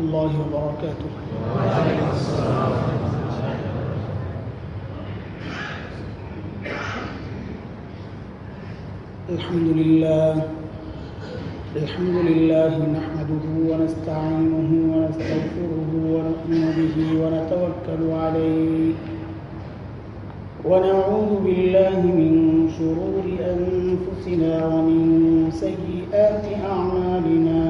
السلام الله وبركاته. الحمد لله الحمد لله نحمده ونستعينه ونستغفره ونؤمن به ونتوكل عليه. ونعوذ بالله من شرور أنفسنا ومن سيئات أعمالنا.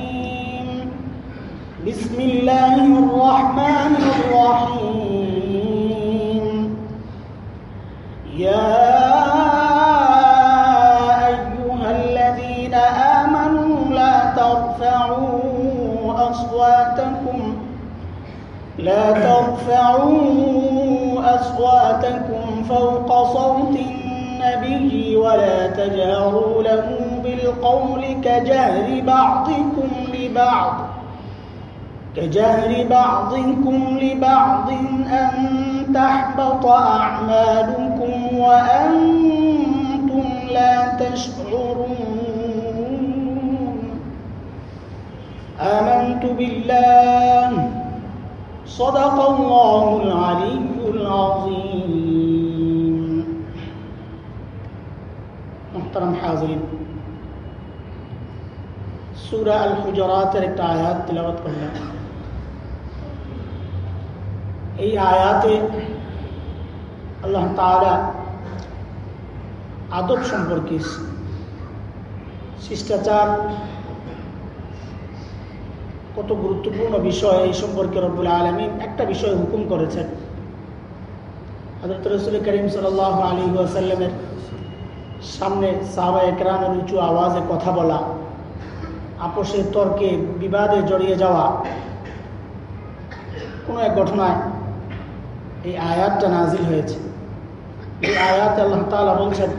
بسم الله الرحمن الرحيم. يا أيها الذين آمنوا لا ترفعوا أصواتكم لا ترفعوا أصواتكم فوق صوت النبي ولا تجهروا له بالقول كجهر بعضكم لبعض. كجهر بعضكم لبعض أن تحبط أعمالكم وأنتم لا تشعرون آمنت بالله صدق الله العلي العظيم محترم حاضرين سورة الحجرات একটা আয়াত তিলাওয়াত করলাম এই আয়াতে আল্লাহ তাআলা আদব সম্পর্কে শিষ্টাচার কত গুরুত্বপূর্ণ বিষয় এই সম্পর্কে রব্বুল আলমিন একটা বিষয় হুকুম করেছেন। হজরত রসুল করিম সাল আলী আসাল্লামের সামনে সাহবা একরামের উঁচু আওয়াজে কথা বলা, আপোষে তর্কে বিবাদে জড়িয়ে যাওয়া, কোনো এক ঘটনায় এই আয়াতটা নাজিল হয়েছে। এই আয়াত আল্লাহ তাআলা বলছেন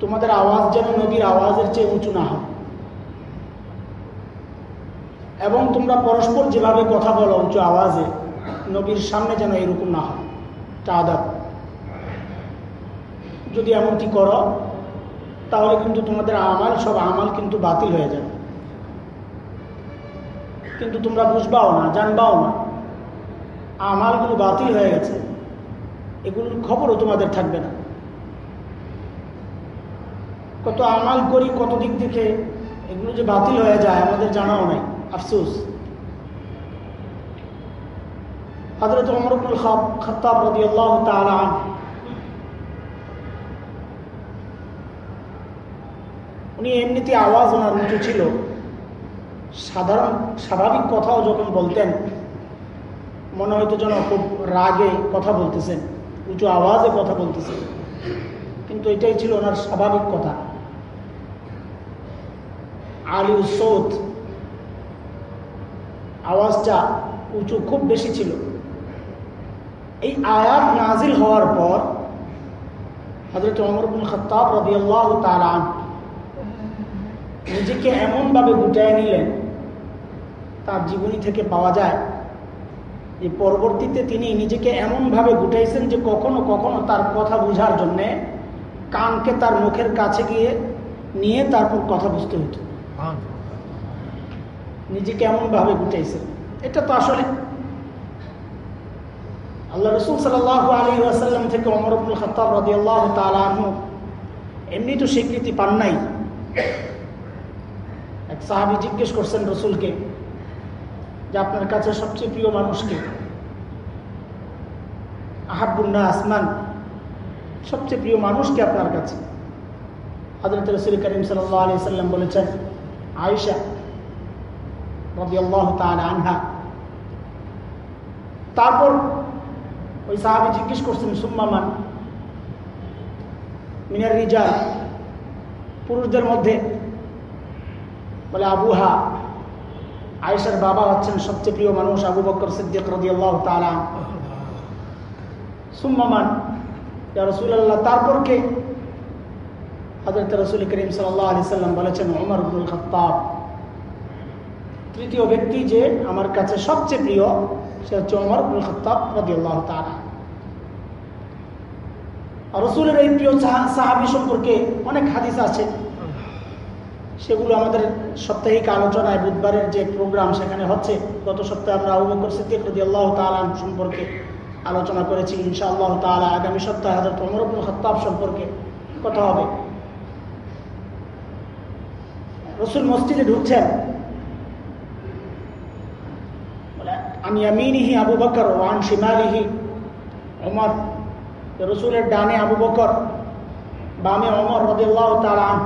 তোমাদের আওয়াজ যেন নবীর আওয়াজের চেয়ে উঁচু না হয়। এবং তোমরা পরস্পর যেভাবে কথা বলো উঁচু আওয়াজে, নবীর সামনে যেন এরকম না হয়। তা আদাব। যদি এমনটি করো, তাহলে কিন্তু তোমাদের আমাল, সব আমাল কিন্তু বাতিল হয়ে যাবে। কিন্তু তোমরা বুঝবাও না, জানবাও না। আমালগুলো বাতিল হয়ে গেছে। এগুলোর খবরও তোমাদের থাকবে না। কত আমাল করি, কত দিক থেকে এগুলো যে বাতিল হয়ে যায়, আমাদের জানাও নাই, আফসোস। হজরত অমরুল খতাব আল্লাহ তালা উনি এমনিতে আওয়াজ ওনার উঁচু ছিল। সাধারণ, স্বাভাবিক কথাও যখন বলতেন, মনে হয়তো যেন খুব রাগে কথা বলতেছেন, উঁচু আওয়াজে কথা বলতেছেন। কিন্তু এটাই ছিল ওনার স্বাভাবিক কথা। আলী সৌদ আওয়াজটা উঁচু খুব বেশি ছিল। এই আয়াত নাজিল হওয়ার পর হজরত অমর বিন খত্তাব রবি আল্লাহ তালান নিজেকে এমনভাবে গুটায় নিলেন তার জীবনী থেকে পাওয়া যায়। যে পরবর্তীতে তিনি নিজেকে এমনভাবে গুটাইছেন যে কখনো কখনো তার কথা বোঝার জন্যে কানকে তার মুখের কাছে গিয়ে নিয়ে তারপর কথা বুঝতে হতো নিজেকে এমনভাবে গুটাইছেন এটা তো আসলে আল্লাহ রসুল সাল আলী আসাল্লাম থেকে অমর আব্দুল খতাব রদি আল্লাহ তালু এমনি তো স্বীকৃতি পান নাই। এক সাহাবি জিজ্ঞেস করছেন রসুলকে যে আপনার কাছে সবচেয়ে প্রিয় মানুষকে আহাবুল্লাহ আসমান সবচেয়ে প্রিয় মানুষকে আপনার কাছে? হজরত রসুল করিম সাল্লাহ আলি সাল্লাম বলেছেন আয়সা রবি আল্লাহ আনহা। তারপর ওই সাহাবি জিজ্ঞেস করছেন সুম্মামান মিনার রিজা পুরুষদের মধ্যে? বলে, আবুহা। আয়েশার বাবা হচ্ছেন সবচেয়ে প্রিয় মানুষ আবু বকর সিদ্দিক রদি আল্লাহ তালা সুম্মামান রসুল্লাহ তারপর কে? হজরত রসুল করিম সাল্লাহ আলি সাল্লাম বলেছেন ওমর আব্দুল খত্তাব। তৃতীয় ব্যক্তি যে আমার কাছে সবচেয়ে প্রিয়, সে হচ্ছে ওমর আব্দুল খত্তাব রদি আল্লাহ তালা রসুলের এই প্রিয় সাহাবি সম্পর্কে অনেক হাদিস আছে। সেগুলো আমাদের সাপ্তাহিক আলোচনায় বুধবারের যে প্রোগ্রাম সেখানে হচ্ছে, গত সপ্তাহে আমরা আবু বকর সিদ্দিক রদি আল্লাহ তালান সম্পর্কে আলোচনা করেছি। ইনশা আল্লাহ তালা আগামী সপ্তাহে হাজরত অমরবুল খত্তাব সম্পর্কে কথা হবে। রসুল মসজিদে ঢুকছেন। আমি আমিনিহি আবু বকর ওয়ান শিমালিহি। অমর রসুলের ডানে আবু বকর, বামে অমর রদিল্লাহ তালান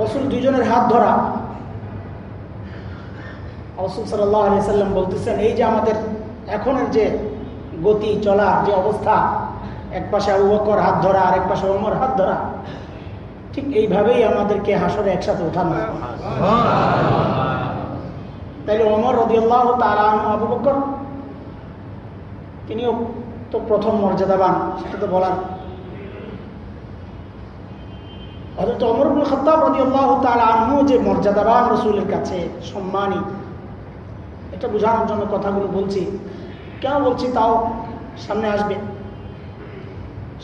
রসুল দুজনের হাত ধরা। রসুল সাল্লাহ সাল্লাম বলতেছেন, এই যে আমাদের এখনের যে গতি, চলার যে অবস্থা, এক পাশে আবু হাত ধরা আর এক পাশে অমর হাত ধরা, ঠিক এইভাবেই আমাদেরকে হাসরে একসাথে ওঠানো তাইলে অমর রদিয়াল্লাহ তারা আবু বকর, তিনিও তো প্রথম মর্যাদাবান, সেটা তো বলার হজরত অমরুল খত্তাব রদি আল্লাহ আনহু যে মর্যাদাবান রসুলের কাছে সম্মানী, এটা বোঝানোর জন্য কথাগুলো বলছি। কেন বলছি? তাও সামনে আসবে।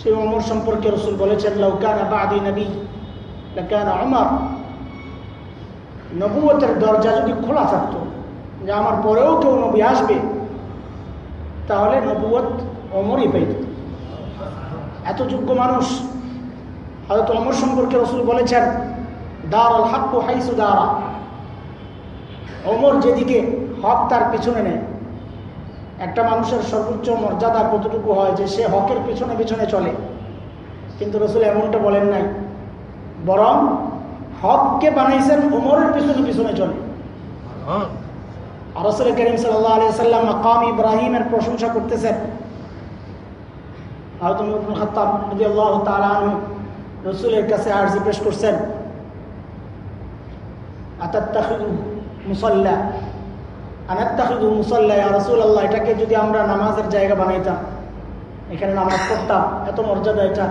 সেই অমর সম্পর্কে রসুল বলেছেন লৌকানা বাদি নবী, লৌকানা অমর নবুয়তের দরজা যদি খোলা থাকতো, যে আমার পরেও কেউ নবী আসবে, তাহলে নবুয়ত অমরই পাইত এত যোগ্য মানুষ হয়তো অমর সম্পর্কে রসুল বলেছেন দার আল হাক্কু হাইসু দারা। অমর যেদিকে হক তার পিছনে নেয়। একটা মানুষের সর্বোচ্চ মর্যাদা কতটুকু হয় যে সে হকের পিছনে পিছনে চলে। কিন্তু রসুল এমনটা বলেন নাই। বরং হককে বানাইছেন ওমরের পিছনে পিছনে চলে। রসুল করিম সাল্লাহ আলিয়া সাল্লাম মাকাম ইব্রাহিমের প্রশংসা করতেছেন। রসুলের কাছে আর্জি পেশ করছেন। মুসল্লা। আনাত্তাহিদু মুসল্লা রসুল আল্লাহ এটাকে যদি আমরা নামাজের জায়গা বানাইতাম, এখানে নামাজ পড়তাম, এত মর্যাদা এটা।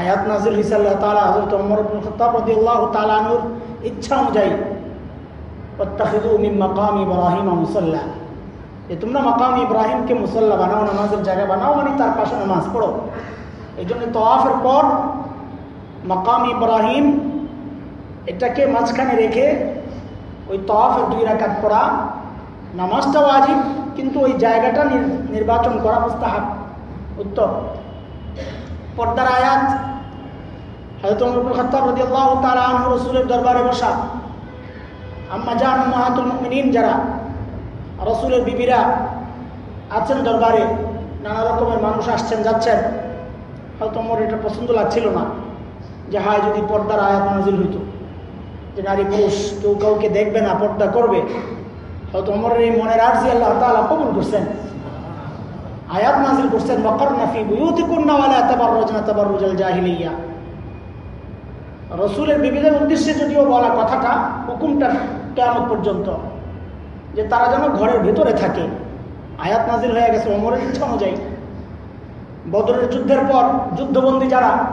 আয়াত নাজির হিসাল্লাহ তালা হজরত অমর খতাব রদি আল্লাহ তালানুর ইচ্ছা অনুযায়ী অত্তাহিদু মিম মাকাম ইব্রাহিম মুসল্লা। যে তোমরা মাকাম ইব্রাহিমকে মুসল্লা বানাও, নামাজের জায়গা বানাও মানে তার পাশে নামাজ পড়ো। এই জন্য তোয়াফের পর মাকাম ইব্রাহিম এটাকে মাঝখানে রেখে ওই তফের দুই রাকাত পড়া। নামাজটাও আজিব কিন্তু ওই জায়গাটা নির্বাচন করা মুস্তাহাব। উত্তর। পর্দার আয়াত। হয়তো আনহু রসুলের দরবারে বসা। আম্মা জান মাহাতুল মিন যারা রসুলের বিবিরা আছেন দরবারে, নানা রকমের মানুষ আসছেন, যাচ্ছেন। হয়তো আমার এটা পছন্দ লাগছিল না যে হায় যদি পর্দার আয়াত নাজিল হইতো, যে নারী পুরুষ কেউ কাউকে দেখবে না, পর্দা করবে, হয়তো অমরের এই মনের আর্জি আল্লাহ তালা কবুল করছেন। আয়াত নাজিল করছেন মকর নাফি বুয়ুতি কন্যাওয়ালা তাবার রজনা তাবার রুজাল জাহিলিয়া। রসুলের বিবিধের উদ্দেশ্যে যদিও বলা কথাটা, হুকুমটা কেমন পর্যন্ত, যে তারা যেন ঘরের ভিতরে থাকে। আয়াত নাজিল হয়ে গেছে অমরের ইচ্ছা অনুযায়ী। বদরের যুদ্ধের পর যুদ্ধবন্দী যারা,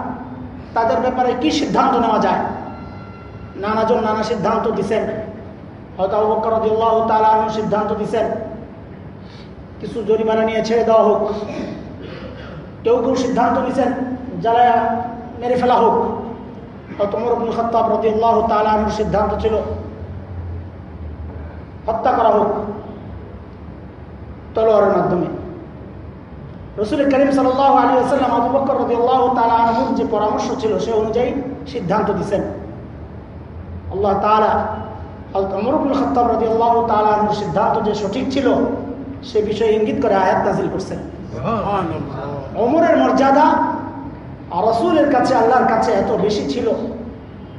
তাদের ব্যাপারে কি সিদ্ধান্ত নেওয়া যায়? নানাজন নানা সিদ্ধান্ত দিছেন। হয়তো আবু বকর রাদিয়াল্লাহু তাআলা আনহু সিদ্ধান্ত দিছেন। কিছু জরিমানা নিয়ে ছেড়ে দেওয়া হোক। কেউ কেউ সিদ্ধান্ত নিছেন যারা মেরে ফেলা হোক। ওমর ইবনে খাত্তাব রাদিয়াল্লাহু তাআলা আনহুর সিদ্ধান্ত ছিল, হত্যা করা হোক। তলোয়ারের মাধ্যমে। রসুল করিম সাল্লাহ আলী আসাল্লাম আবু বকর রদিয়াল্লাহ তালা আনহুর যে পরামর্শ ছিল সে অনুযায়ী সিদ্ধান্ত দিচ্ছেন আল্লাহ তালা অমরুল খত্তাব রদি আল্লাহ তালাহুর সিদ্ধান্ত যে সঠিক ছিল সে বিষয়ে ইঙ্গিত করে আয়াত নাজিল করছেন। অমরের মর্যাদা আর রসুলের কাছে আল্লাহর কাছে এত বেশি ছিল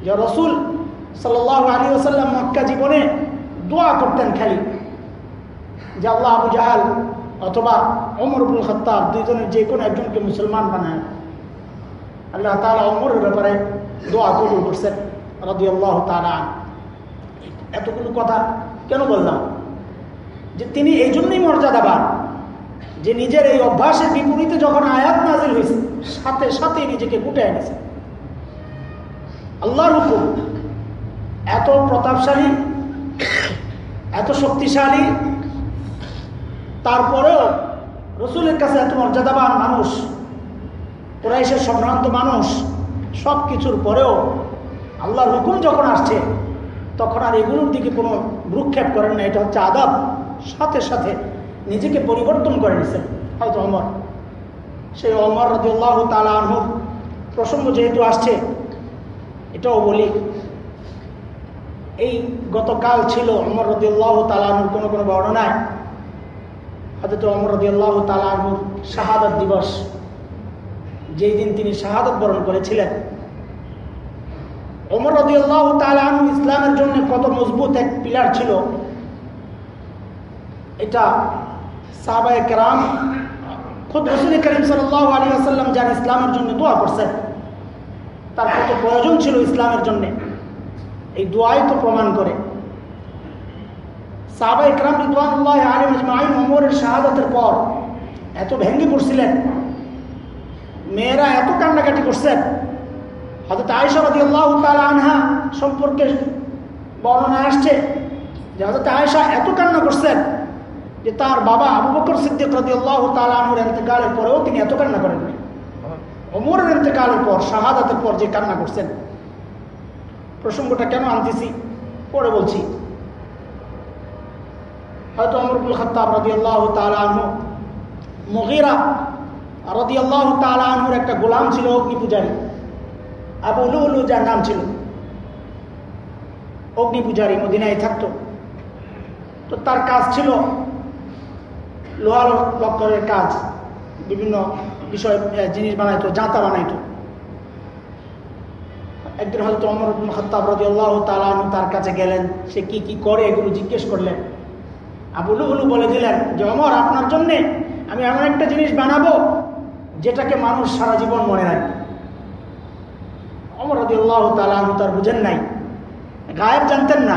যে রসুল সাল্লাহ আলী আসাল্লাম মক্কা জীবনে দোয়া করতেন খালি। যে আল্লাহ আবু জাহাল অথবা অমরুল খত্তাব দুইজনের যে কোনো একজনকে মুসলমান বানায়। আল্লাহ তালা অমরের ব্যাপারে দোয়া কবুল করছেন রদি আল্লাহ তালা এতগুলো কথা কেন বললাম? যে তিনি এই জন্যই মর্যাদাবান, যে নিজের এই অভ্যাসের বিপরীতে যখন আয়াত নাজিল হয়েছে, সাথে সাথে নিজেকে গুটে এনেছে। আল্লাহর হুকুম, এত প্রতাপশালী, এত শক্তিশালী তারপরেও রসুলের কাছে এত মর্যাদাবান মানুষ, কোরাইশের সম্ভ্রান্ত মানুষ, সব কিছুর পরেও আল্লাহর হুকুম যখন আসছে, তখন আর এগুলোর দিকে কোনো ভ্রুক্ষেপ করেন না। এটা হচ্ছে আদাব। সাথে সাথে নিজেকে পরিবর্তন করে নিছেন হয়তো অমর সেই অমর রদিউল্লাহ তালা আনহুর প্রসঙ্গ যেহেতু আসছে, এটাও বলি। এই গতকাল ছিল অমর রদিউল্লাহ তালানুর কোনো কোনো বর্ণনায় হয়তো অমর রদিউল্লাহ তালানুর শাহাদত দিবস, যেই দিন তিনি শাহাদত বরণ করেছিলেন। অমর রদিউল্লাহ তালানু ইসলামের জন্য কত মজবুত এক পিলার ছিল। এটা সাহাবায় কেরাম, খুদ রসুল করিম সাল্লাহ আলী আসাল্লাম যার ইসলামের জন্য দোয়া করছেন, তার কত প্রয়োজন ছিল ইসলামের জন্যে। এই দোয়াই তো প্রমাণ করে। সাহাবা ইকরাম রিদওয়ানুল্লাহ আলিম আজমাইন ওমরের শাহাদাতের পর এত ভেঙ্গে পড়ছিলেন। মেয়েরা এত কান্নাকাটি করছেন। হয়তো আয়সা রাদি আল্লাহ আনহা সম্পর্কে বর্ণনা আসছে যে হজরত আয়সা এত কান্না করছেন যে তার বাবা আবু বকর সিদ্দিক রাদি আল্লাহ তালাহুর এতেকালের পরেও তিনি এত কান্না করেননি অমরের এতেকালের পর, শাহাদাতের পর যে কান্না করছেন। প্রসঙ্গটা কেন আনতেছি? পরে বলছি। হয়তো অমরুল খত্তাব রদি আল্লাহ তালাহু মহিরা রদি আল্লাহ তালাহুর একটা গোলাম ছিল অগ্নি পূজারী আবু উলু যার নাম ছিল। অগ্নি পূজারী মদিনায় থাকতো। তো তার কাজ ছিল লোহার লক্করের কাজ, বিভিন্ন বিষয় জিনিস বানাইতো, জাঁতা বানাইতো। একদিন হয়তো অমর খত্তাব রাজি আল্লাহ তালানু তার কাছে গেলেন, সে কি কি করে এগুলো জিজ্ঞেস করলেন। আবুলু হুলু বলে দিলেন যে অমর আপনার জন্যে আমি এমন একটা জিনিস বানাবো যেটাকে মানুষ সারা জীবন মনে রাখবে অমর তালানু তার বুঝেন নাই। গায়েব জানতেন না।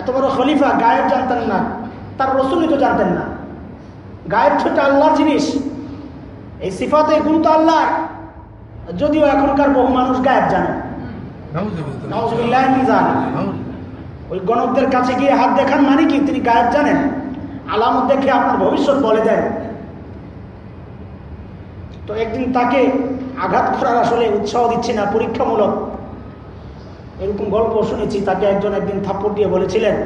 এত বড় খলিফা গায়েব জানতেন না। তার রসুলই তো জানতেন না। গায়েব ছোট আল্লাহর জিনিস। এই সিফাতে গুণ তো আল্লাহ যদিও এখনকার বহু মানুষ গায়েব জানে। ওই গণকদের কাছে গিয়ে হাত দেখান মানে কি? তিনি গায়েব জানেন। আলামত দেখে আপনার ভবিষ্যৎ বলে দেন। তো একদিন তাকে আঘাত করার আসলে উৎসাহ দিচ্ছে না, পরীক্ষামূলক। এরকম গল্প শুনেছি, তাকে একজন একদিন থাপ্পড় দিয়ে বলেছিলেন,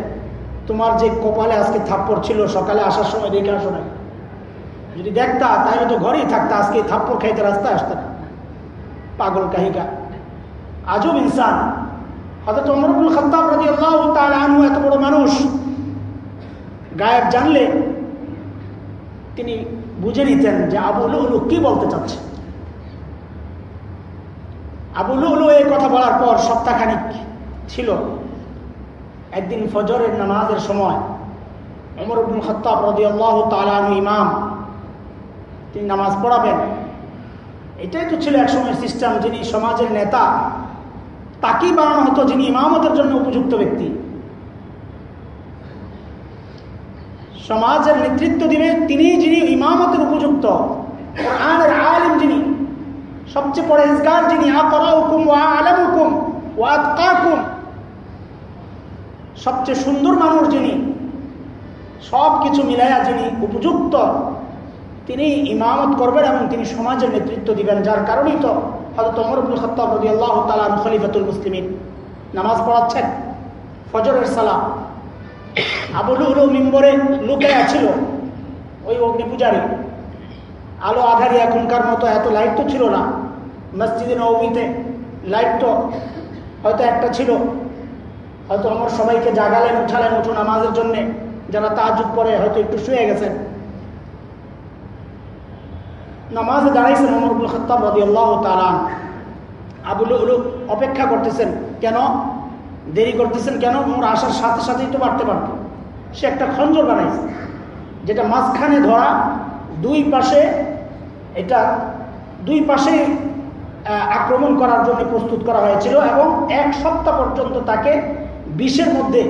তোমার যে কপালে আজকে থাপ্পড় ছিল, সকালে আসার সময় দেখে আসো না যদি দেখতা, তাহলে তো ঘরেই থাকতা, আজকে থাপ্পড় খাইতে রাস্তায় আসতে না। পাগল কাহিকা। আজব ইনসান। তার আনু এত বড় মানুষ। গায়েব জানলে তিনি বুঝে নিতেন যে আবুল উলু কি বলতে চাচ্ছে। আবুল উলু এই কথা বলার পর সপ্তাহখানিক ছিল। একদিন ফজরের নামাজের সময় অমর আব্দুল খত্তাব রাজি আল্লাহ তালানু ইমাম, তিনি নামাজ পড়াবেন। এটাই তো ছিল একসময়ের সিস্টেম যিনি সমাজের নেতা। তাকেই বানানো হতো যিনি ইমামতের জন্য উপযুক্ত ব্যক্তি। সমাজের নেতৃত্ব দিবে তিনি যিনি ইমামতের উপযুক্ত আলিম যিনি, সবচেয়ে পরেজগার যিনি আকরাউকুম ওয়া আলামুকুম ওয়া আতকাকুম, সবচেয়ে সুন্দর মানুষ যিনি সব কিছু মিলাইয়া যিনি উপযুক্ত, তিনি ইমামত করবেন এবং তিনি সমাজের নেতৃত্ব দিবেন, যার কারণেই তো হয়তো অমরুল খত্তাব রদি আল্লাহ তালাম খলিফাতুল মুসলিমিন। নামাজ পড়াচ্ছেন, ফজরের সালাম। আবুলুল মিম্বরে লুকে ছিল ওই অগ্নি পূজারী আলো আধারি এখনকার মতো এত লাইট তো ছিল না। মসজিদে নবমীতে লাইট তো হয়তো একটা ছিল। হয়তো আমার সবাইকে জাগালেন, উঠালেন উঠো নামাজের জন্যে। যারা তাজুদ পরে হয়তো একটু শুয়ে গেছেন। নামাজে দাঁড়াইছেন অমরুল খত্তাব রদি আল্লাহ তালান আবুল উলু অপেক্ষা করতেছেন, কেন? দেরি করতেছেন কেন? ওর আসার সাথে সাথেই তো বাড়তে পারত সে একটা খঞ্জর বানাইছে, যেটা মাঝখানে ধরা, দুই পাশে এটা, দুই পাশে আক্রমণ করার জন্য প্রস্তুত করা হয়েছিল এবং এক সপ্তাহ পর্যন্ত তাকে বিষের মধ্যে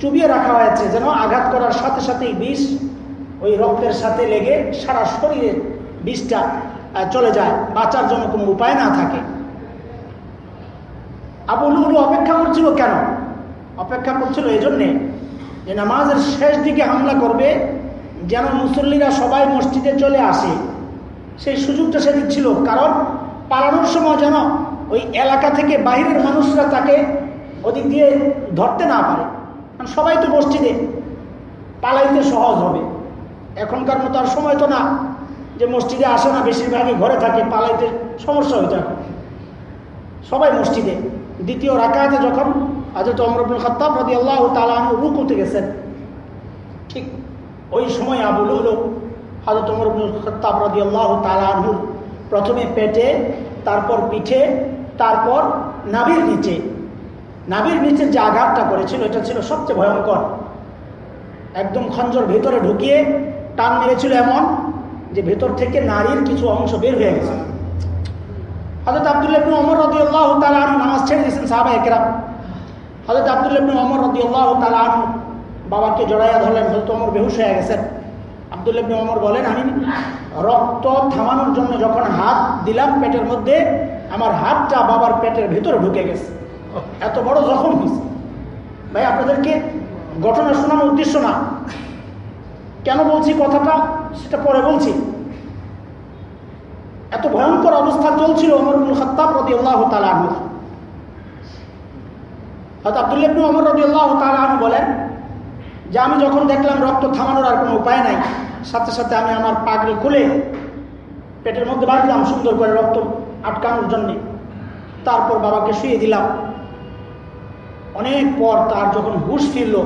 চুবিয়ে রাখা হয়েছে যেন আঘাত করার সাথে সাথেই বিষ ওই রক্তের সাথে লেগে সারা শরীরে বিষটা চলে যায়। বাঁচার জন্য কোনো উপায় না থাকে। আবুল উলু অপেক্ষা করছিল কেন? অপেক্ষা করছিল এই জন্যে যে নামাজের শেষ দিকে হামলা করবে, যেন মুসল্লিরা সবাই মসজিদে চলে আসে। সেই সুযোগটা সে দিচ্ছিল। কারণ পালানোর সময় যেন ওই এলাকা থেকে বাহিরের মানুষরা তাকে ওদিক দিয়ে ধরতে না পারে। কারণ সবাই তো মসজিদে। পালাইতে সহজ হবে। এখনকার মতো আর সময় তো না। যে মসজিদে আসে না, বেশিরভাগই ঘরে থাকে, পালাইতে সমস্যা হইতে এখন সবাই মসজিদে। দ্বিতীয় রাকাতে যখন আজত অমরুল খত্তাব রাদি আল্লাহ তালাহ রুকুতে গেছেন, ঠিক ওই সময় আবুল হলো হাজরত অমরুল খত্তাব রাদি আল্লাহ তালাহুর প্রথমে পেটে, তারপর পিঠে, তারপর নাবির নিচে। নাবির নিচে যে আঘাতটা করেছিল, এটা ছিল সবচেয়ে ভয়ঙ্কর। একদম খঞ্জর ভেতরে ঢুকিয়ে টান মেরেছিল এমন যে ভেতর থেকে নারীর কিছু অংশ বের হয়ে গেছে। হজরত আবদুল্লাহ অমর রদি আল্লাহ তালাহ নামাজ ছেড়ে দিয়েছেন সাহাবা একরাম হজরত আবদুল্লাহ অমর রদি আল্লাহ তালাহ বাবাকে জড়াইয়া ধরলেন হজরত অমর বেহুশ হয়ে গেছেন। আবদুল্লাহ অমর বলেন, আমি রক্ত থামানোর জন্য যখন হাত দিলাম পেটের মধ্যে, আমার হাতটা বাবার পেটের ভেতরে ঢুকে গেছে। এত বড় জখম হয়েছে। ভাই, আপনাদেরকে ঘটনা শোনানোর উদ্দেশ্য না। কেন বলছি কথাটা? সেটা পরে বলছি। এত ভয়ঙ্কর অবস্থা চলছিল অমরুল খত্তাব রদি আল্লাহ তালাহু হয়তো আবদুল্লাহ অমর রদি আল্লাহ তালাহু বলেন যে, আমি যখন দেখলাম রক্ত থামানোর আর কোনো উপায় নাই, সাথে সাথে আমি আমার পাগড়ি খুলে পেটের মধ্যে বাঁধলাম সুন্দর করে রক্ত আটকানোর জন্যে। তারপর বাবাকে শুয়ে দিলাম। অনেক পর তার যখন হুশ ফিরল,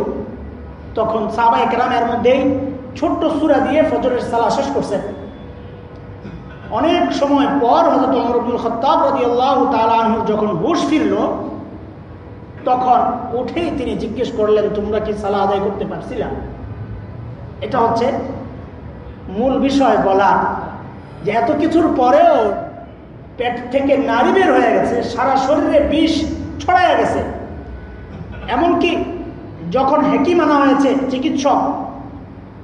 তখন সাবাই গ্রামের মধ্যেই ছোট্ট সুরা দিয়ে ফজরের সালা শেষ করছেন অনেক সময় পর হজরত অমরুল খত্তাব রদি আল্লাহ তালুর যখন হুশ ফিরল, তখন উঠেই তিনি জিজ্ঞেস করলেন, তোমরা কি সালা আদায় করতে পারছিলাম এটা হচ্ছে মূল বিষয় বলা। যে এত কিছুর পরেও পেট থেকে নারী বের হয়ে গেছে, সারা শরীরে বিষ ছড়াইয়া গেছে। এমনকি যখন হেকিম আনা হয়েছে, চিকিৎসক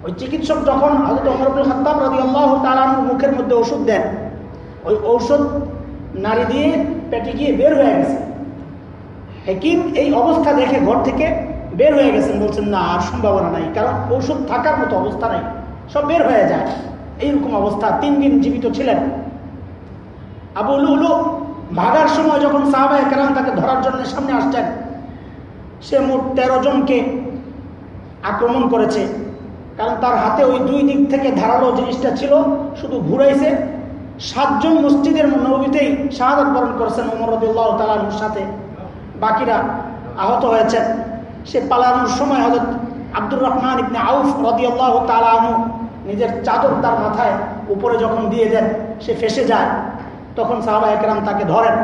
ওই চিকিৎসক যখন হজরত অমরুল খত্তাব রাজি আল্লাহ তালানুর মুখের মধ্যে ওষুধ দেন, ওই ঔষধ নারী দিয়ে পেটে গিয়ে বের হয়ে গেছে। হেকিম এই অবস্থা দেখে ঘর থেকে বের হয়ে গেছেন, বলছেন, না, আর সম্ভাবনা নাই, কারণ ঔষধ থাকার মতো অবস্থা নাই, সব বের হয়ে যায়। এইরকম অবস্থা, তিন দিন জীবিত ছিলেন। আবুল উলু ভাগার সময় যখন সাহাবা একরাম তাকে ধরার জন্য সামনে আসছেন, সে মোট তেরো জনকে আক্রমণ করেছে। কারণ তার হাতে ওই দুই দিক থেকে ধারালো জিনিসটা ছিল, শুধু ঘুরাইছে। সাতজন মসজিদের নবীতেই শাহাদত বরণ করেছেন ওমর রদুল্লাহ তালানুর সাথে। বাকিরা আহত হয়েছেন। সে পালানোর সময় হজরত আব্দুর রহমান ইবনে আউফ রদিয়াল্লাহ তালানু নিজের চাদর তার মাথায় উপরে যখন দিয়ে দেন, সে ফেসে যায়। তখন সাহাবা একরাম তাকে ধরেন।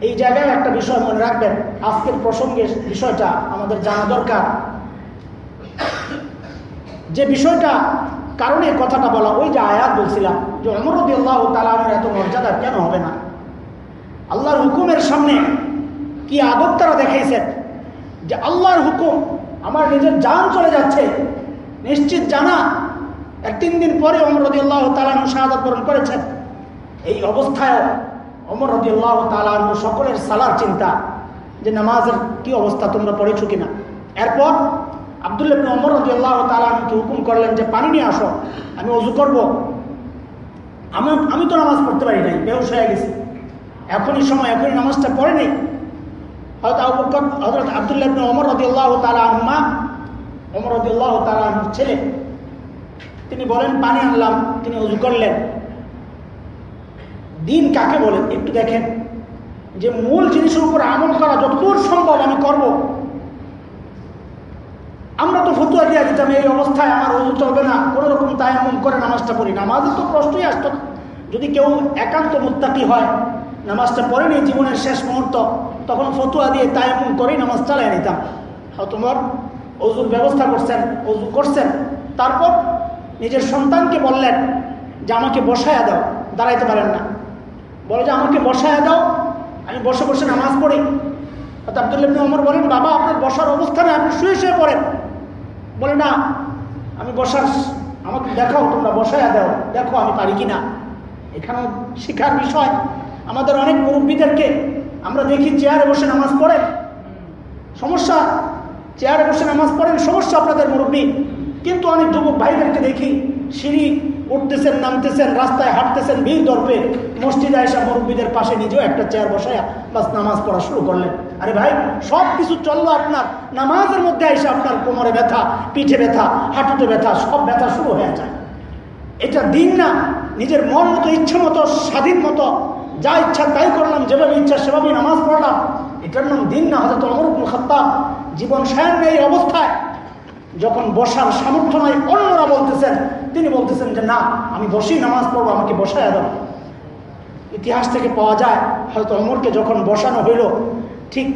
এই জায়গায় একটা বিষয় মনে রাখবেন। আজকের প্রসঙ্গের বিষয়টা আমাদের জানা দরকার। যে বিষয়টা কারণে কথাটা বলা, ওই যে আয়াত বলছিলাম যে অমরদি আল্লাহ তালামের এত মর্যাদা কেন হবে না? আল্লাহর হুকুমের সামনে কি আদব তারা দেখাইছেন? যে আল্লাহর হুকুম আমার নিজের জান চলে যাচ্ছে, নিশ্চিত জানা এক তিন দিন পরে অমরদি আল্লাহ তালানু শাহাদ বরণ করেছেন। এই অবস্থায় অমর রদি আল্লাহ তালা সকলের সালার চিন্তা যে নামাজের কি অবস্থা, তোমরা পড়েছো কিনা? এরপর আবদুল্লাহ অমর রদি আল্লাহ তালাকে হুকুম করলেন যে, পানি নিয়ে আসো, আমি অজু করব। আমি আমি তো নামাজ পড়তে পারি নাই, বেহুশ হয়ে গেছি। এখনই সময়, এখনই নামাজটা পড়ে নেই। হয়তো হজরত আবদুল্লাহ ইবনে ওমর রাদিয়াল্লাহু তাআলা আনহুমা, ওমর রাদিয়াল্লাহু তাআলা আনহুর ছেলে, তিনি বলেন, পানি আনলাম। তিনি ওযু করলেন। দিন কাকে বলেন একটু দেখেন। যে মূল জিনিসের উপর আমল করা যতদূর সম্ভব আমি করব। আমরা তো ফতুয়া দিয়ে দিতাম, এই অবস্থায় আমার ওজু চলবে না। কোনো রকম তায়ামুম করে নামাজটা পড়ি। নামাজের তো প্রশ্নই আসতো না। যদি কেউ একান্ত মুত্তাকি হয়, নামাজটা পড়েনি জীবনের শেষ মুহূর্ত, তখন ফতুয়া দিয়ে তায়ামুম করেই নামাজ চালিয়ে নিতাম। তোমার অজুর ব্যবস্থা করছেন অজু করছেন। তারপর নিজের সন্তানকে বললেন যে, আমাকে বসায়া দাও, দাঁড়াইতে পারেন না। বলে যে, আমাকে বসায়া দাও, আমি বসে বসে নামাজ পড়ি। আবদুল্লাহ ওমর বলেন, বাবা, আপনার বসার অবস্থানে আপনি শুয়ে শুয়ে পড়েন। বলে, না, আমি বসার, আমাকে দেখাও, তোমরা বসায় দাও, দেখো আমি পারি কি না এখানে শিক্ষার বিষয়। আমাদের অনেক মুরব্বীদেরকে আমরা দেখি চেয়ারে বসে নামাজ পড়ে। সমস্যা, চেয়ারে বসে নামাজ পড়েন সমস্যা আপনাদের মুরব্বী। কিন্তু অনেক যুবক ভাইদেরকে দেখি, সিঁড়ি উঠতেছেন, নামতেছেন, রাস্তায় হাঁটতেছেন, ভিড় দর্পে মসজিদে এসা মুরব্বীদের পাশে নিজেও একটা চেয়ার বসায়া বাস নামাজ পড়া শুরু করলেন। আরে ভাই, সব কিছু চলল আপনার। নামাজের মধ্যে এসে আপনার কোমরে ব্যথা, পিঠে ব্যথা, হাঁটুতে ব্যথা, সব ব্যথা শুরু হয়ে যায়। এটা দিন না, নিজের মন মতো, ইচ্ছে মতো, স্বাধীন মতো, যা ইচ্ছা তাই করলাম, যেভাবে ইচ্ছা সেভাবেই নামাজ পড়লাম। এটার নাম দিন না হয়তো অমরুল খত্তাব। জীবন সায়ন এই অবস্থায়। যখন বসার সামর্থ্য নাই, অন্যরা বলতেছেন, তিনি বলতেছেন যে, না, আমি বসেই নামাজ পড়ব, আমাকে বসায় দাও। ইতিহাস থেকে পাওয়া যায় হয়তো অমরকে যখন বসানো হইল, ঠিক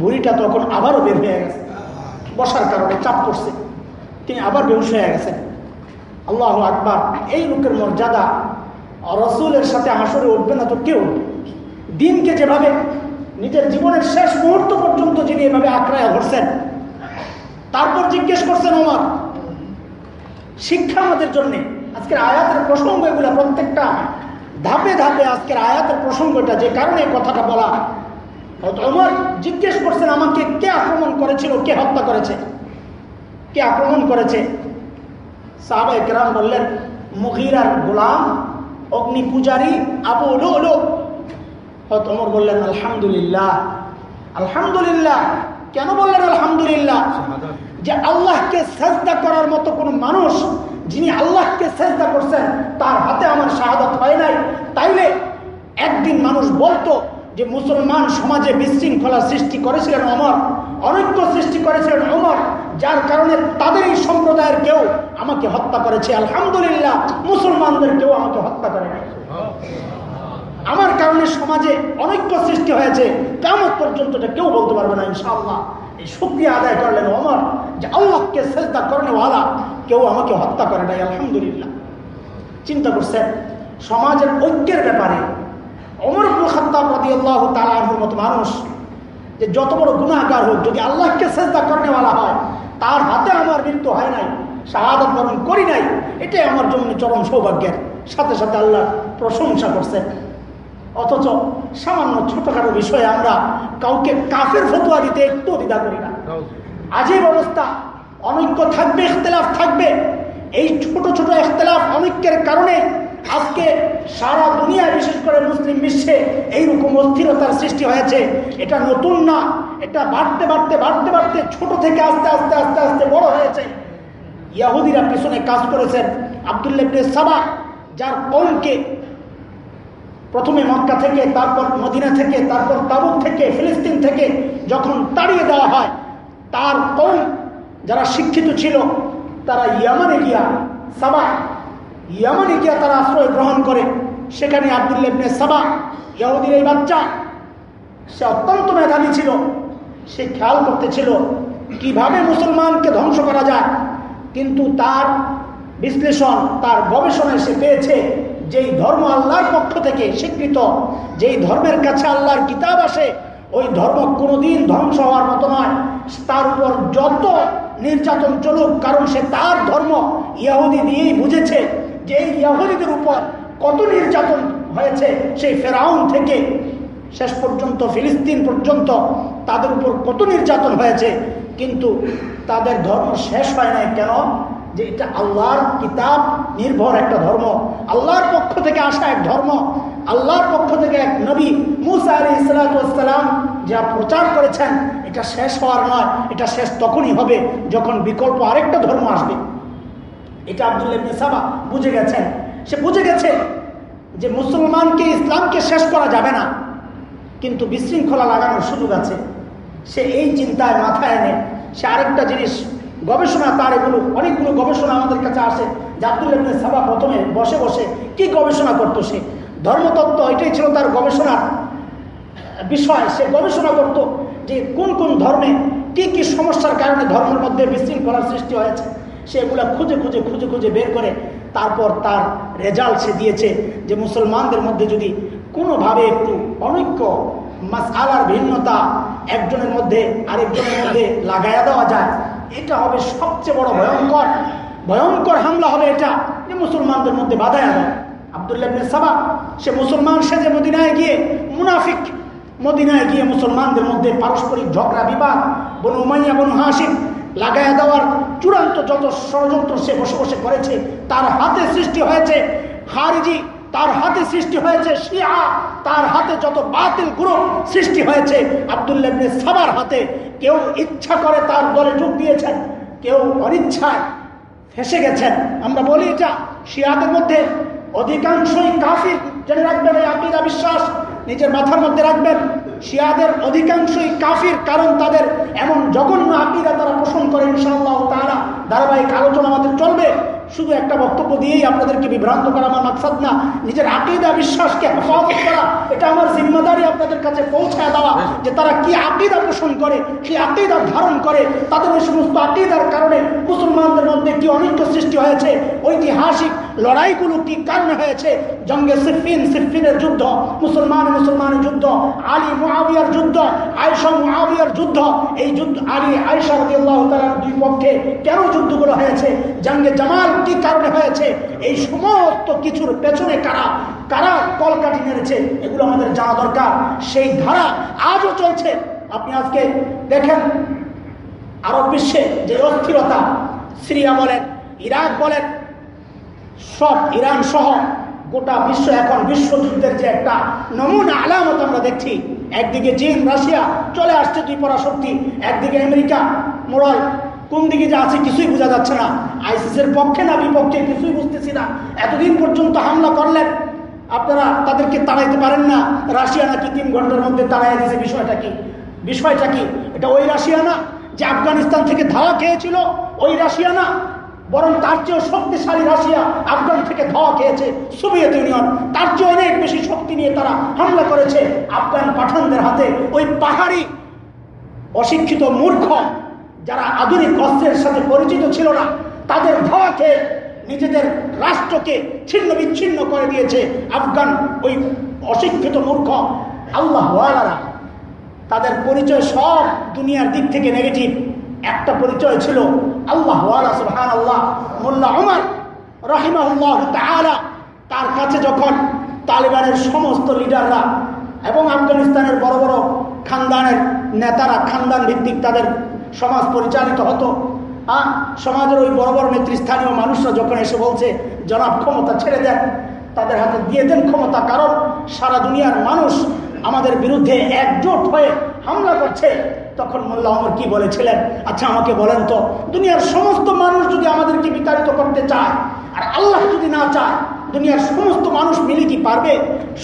বুড়িটা তখন আবারও বের হয়ে গেছে। বসার কারণে চাপ পড়ছে। তিনি আবার বেহুশ হয়ে গেছেন। আল্লাহ আকবার, এই লোকের মর্যাদা রসুলের সাথে হাসরে উঠবে না তো কেউ? দিনকে যেভাবে, নিজের জীবনের শেষ মুহূর্ত পর্যন্ত যিনি এভাবে আঁকড়ায় ধরছেন তারপর জিজ্ঞেস করছেন আমার শিক্ষা আমাদের জন্য। আজকের আয়াতের প্রসঙ্গ এগুলা প্রত্যেকটা ধাপে ধাপে আজকের আয়াতের প্রসঙ্গটা যে কারণে কথাটা বলা। আমার জিজ্ঞেস করছেন, আমাকে কে আক্রমণ করেছিল, কে হত্যা করেছে? কে আক্রমণ করেছে? সাহাবা একরাম বললেন, মুগিরার গোলাম, অগ্নি পূজারী আবু ওলো ওলো অমর বললেন, আলহামদুলিল্লাহ। আলহামদুলিল্লাহ। কেন বললেন আলহামদুলিল্লাহ? যে আল্লাহকে সেজদা করার মতো কোনো মানুষ যিনি আল্লাহকে সেজদা করছেন, তার হাতে আমার শাহাদত হয় নাই। তাইলে একদিন মানুষ বলতো যে মুসলমান সমাজে বিশৃঙ্খলা সৃষ্টি করেছিলেন অমর, অনৈক্য সৃষ্টি করেছিলেন অমর, যার কারণে তাদের এই সম্প্রদায়ের কেউ আমাকে হত্যা করেছে। আলহামদুলিল্লাহ, মুসলমানদের কেউ আমাকে হত্যা করে নাই। আমার কারণে সমাজে অনৈক্য সৃষ্টি হয়েছে কেমন পর্যন্ত এটা কেউ বলতে পারবে না, ইনশাআল্লাহ। এই শুক্রিয়া আদায় করলেন অমর যে আল্লাহকে চেষ্টা করেনেওয়ালা কেউ আমাকে হত্যা করে নাই, আলহামদুলিল্লাহ। চিন্তা করছেন, সমাজের ঐক্যের ব্যাপারে অমর খাত্তাব রাদি আল্লাহ তালাহুর মতো মানুষ, যে যত বড় গুণাগার হোক, যদি আল্লাহকে চেষ্টা করেনেওয়ালা হয়, তার হাতে আমার মৃত্যু হয় নাই, শাহাদত বরণ করি নাই, এটাই আমার জন্য চরম সৌভাগ্যের। সাথে সাথে আল্লাহ প্রশংসা করছেন অথচ সামান্য ছোটখাটো বিষয়ে আমরা কাউকে কাফের ফতুয়া দিতে একটু দ্বিধা করি না। আজীব অবস্থা, অনৈক্য থাকবে, ইখতলাফ থাকবে। এই ছোট ছোট ইখতলাফ অনৈক্যের কারণে আজকে সারা দুনিয়ায় বিশেষ করে মুসলিম বিশ্বে এইরকম অস্থিরতার সৃষ্টি হয়েছে। এটা নতুন না, এটা বাড়তে বাড়তে বাড়তে বাড়তে ছোট থেকে আস্তে আস্তে আস্তে আস্তে বড় হয়েছে। ইয়াহুদিরা পিছনে কাজ করেছেন আবদুল্লাহ সাবা, যার কৌমকে প্রথমে মক্কা থেকে, তারপর মদিনা থেকে, তারপর তাবুক থেকে, ফিলিস্তিন থেকে যখন তাড়িয়ে দেওয়া হয়, তার কৌম যারা শিক্ষিত ছিল, তারা ইয়ামানে গিয়া, সাবা, ইয়ামানে গিয়া তারা আশ্রয় গ্রহণ করে। সেখানে আবদুল্লেবনে সাবা, ইয়াহুদির এই বাচ্চা, সে অত্যন্ত মেধাবী ছিল। সে খেয়াল করতেছিল কীভাবে মুসলমানকে ধ্বংস করা যায়? কিন্তু তার বিশ্লেষণ, তার গবেষণায় সে পেয়েছে যেই ধর্ম আল্লাহর পক্ষ থেকে স্বীকৃত, যেই ধর্মের কাছে আল্লাহর কিতাব আসে, ওই ধর্ম কোনোদিন ধ্বংস হওয়ার মতো নয়। তার উপর যত নির্যাতন চলুক, কারণ সে তার ধর্ম ইয়াহুদি দিয়েই বুঝেছে যে এই ইয়াহুদিদের উপর কত নির্যাতন হয়েছে। সেই ফেরাউন থেকে শেষ পর্যন্ত, ফিলিস্তিন পর্যন্ত তাদের উপর কত নির্যাতন হয়েছে। কিন্তু তাদের ধর্ম শেষ হয় নাই। কেন? যে এটা আল্লাহর কিতাব নির্ভর একটা ধর্ম। আল্লাহর পক্ষ থেকে আসা এক ধর্ম। আল্লাহর পক্ষ থেকে এক নবী, মুসা আলী ইসলাতাম যা প্রচার করেছেন, এটা শেষ হওয়ার নয়, এটা শেষ তখনই হবে যখন বিকল্প আরেকটা ধর্ম আসবে। এটা আবদুল্লাহ সাবা বুঝে গেছেন। সে বুঝে গেছে যে মুসলমানকে ইসলামকে শেষ করা যাবে না। কিন্তু বিশৃঙ্খলা লাগানোর সুযোগ আছে। সে এই চিন্তায় মাথায় এনে সে আরেকটা জিনিস গবেষণা, তার এগুলো অনেকগুলো গবেষণা আমাদের কাছে আসে। যে আবদুল্লাহ সাবা প্রথমে বসে বসে কি গবেষণা করতো সে? ধর্মতত্ত্ব, এটাই ছিল তার গবেষণার বিষয়। সে গবেষণা করত যে কোন কোন ধর্মে কি কি সমস্যার কারণে ধর্মের মধ্যে বিশৃঙ্খলার সৃষ্টি হয়েছে। সে এগুলো খুঁজে খুঁজে খুঁজে খুঁজে বের করে তারপর তার রেজাল্ট সে দিয়েছে যে মুসলমানদের মধ্যে যদি কোনোভাবে একটু অনৈক্য আলার ভিন্নতা একজনের মধ্যে আরেকজনের মধ্যে লাগাইয়া দেওয়া যায় এটা হবে সবচেয়ে বড় ভয়ঙ্কর ভয়ঙ্কর হামলা হবে এটা। যে মুসলমানদের মধ্যে বাধায়া দেয় আবদুল্লাহ সাবা, সে মুসলমান সেজে মদিনায় গিয়ে, মুনাফিক মদিনায় গিয়ে মুসলমানদের মধ্যে পারস্পরিক ঝগড়া, বিবাদ, বনু উমাইয়া, বনু হাসিম লাগাইয়া দেওয়ার চূড়ান্ত যত ষড়যন্ত্র সে বসে বসে করেছে, তার হাতে সৃষ্টি হয়েছে হারিজি তার হাতে সৃষ্টি হয়েছে শিয়া, তার হাতে যত বাতিল গ্রুপ সৃষ্টি হয়েছে আবদুল্লাহ সাবার হাতে, কেউ ইচ্ছা করে তার দলে যোগ দিয়েছেন, কেউ অনিচ্ছায় ফেসে গেছেন। আমরা বলি এটা শিয়াদের মধ্যে অধিকাংশই কাফির। জেনে রাখবেন এই আকিদা বিশ্বাস নিজের মাথার মধ্যে রাখবেন। শিয়াদের অধিকাংশই কাফির, কারণ তাদের এমন জঘন্য আকিদা তারা পোষণ করে ইনশাআল্লাহ তারা ধারাবাহিক আলোচনা আমাদের চলবে। শুধু একটা বক্তব্য দিয়েই আপনাদেরকে বিভ্রান্ত করা আমার মাকসাদ না, নিজের আকিদা, বিশ্বাসকে হেফাজত করা, এটা আমার জিম্মাদারি আপনাদের কাছে পৌঁছায় দেওয়া যে তারা কি আকিদা পোষণ করে, কি আকিদা ধারণ করে, তাদের ওই সমস্ত আকিদার কারণে মুসলমানদের মধ্যে কি অনৈক্য সৃষ্টি হয়েছে, ঐতিহাসিক লড়াইগুলো কি কারণে হয়েছে, জঙ্গে সিফিন, সিফিনের যুদ্ধ, মুসলমান মুসলমানের যুদ্ধ, আলী মুআবিয়ার যুদ্ধ আয়সা মুআবিয়ার যুদ্ধ, এই যুদ্ধ, আলী আয়সা রাদিয়াল্লাহু তাআলার দুই পক্ষে কেন যুদ্ধগুলো হয়েছে, জঙ্গে জামাল কি কারণে হয়েছে? এই সমস্ত কিছুর পেছনে কারা? কারা কলকাঠি মেরেছে এগুলো আমাদের জানা দরকার। সেই ধারা আজও চলছে। আপনি আজকে দেখেন, আরব বিশ্বে যে অস্থিরতা, সিরিয়া বলেন, ইরাক বলেন, সব ইরান সহ গোটা বিশ্ব এখন বিশ্বযুদ্ধের যে একটা নমুনা আলামত আমরা দেখছি। একদিকে চীন, রাশিয়া চলে আসছে দুই পরাশক্তি একদিকে আমেরিকা মোরাল কোন দিকে যে আছে কিছুই বোঝা যাচ্ছে না। আইসিসের পক্ষে না বিপক্ষে কিছুই বুঝতেছি না। এতদিন পর্যন্ত হামলা করলেন আপনারা তাদেরকে তাড়াইতে পারেন না। রাশিয়া নাকি তিন ঘণ্টার মধ্যে তাড়াই দিয়েছে। বিষয়টা কি? বিষয়টা কি? এটা ওই রাশিয়া না যে আফগানিস্তান থেকে ধাওয়া খেয়েছিল? ওই রাশিয়া না? বরং তার চেয়েও শক্তিশালী রাশিয়া আফগান থেকে ধাওয়া খেয়েছে সোভিয়েত ইউনিয়ন। তার চেয়ে অনেক বেশি শক্তি নিয়ে তারা হামলা করেছে আফগান পাঠানদের হাতে। ওই পাহাড়ি অশিক্ষিত মূর্খ যারা আধুনিক অস্ত্রের সাথে পরিচিত ছিল না, তাদের ধাওয়া খেয়ে নিজেদের রাষ্ট্রকে ছিন্ন বিচ্ছিন্ন করে দিয়েছে আফগান ওই অশিক্ষিত মূর্খ আল্লাহ তাদের পরিচয় সব দুনিয়ার দিক থেকে নেগেটিভ একটা পরিচয় ছিল আল্লাহ সুহান আল্লাহ মোল্লা উমার রহিমাহুল্লাহ তালা তার কাছে যখন তালিবানের সমস্ত লিডাররা এবং আফগানিস্তানের বড় বড় খানদানের নেতারা খানদান ভিত্তিক তাদের সমাজ পরিচালিত হতো। হ্যাঁ সমাজের ওই বড় বড় নেতৃস্থানীয় মানুষরা যখন এসে বলছে, জনাব, ক্ষমতা ছেড়ে দেন, তাদের হাতে দিয়ে দেন ক্ষমতা, কারণ সারা দুনিয়ার মানুষ আমাদের বিরুদ্ধে একজোট হয়ে হামলা করছে। তখন মোল্লা অমর কি বলেছিলেন? আচ্ছা আমাকে বলেন তো, দুনিয়ার সমস্ত মানুষ যদি আমাদেরকে বিতাড়িত করতে চায়, আর আল্লাহ যদি না চায়, দুনিয়ার সমস্ত মানুষ মিলে কি পারবে?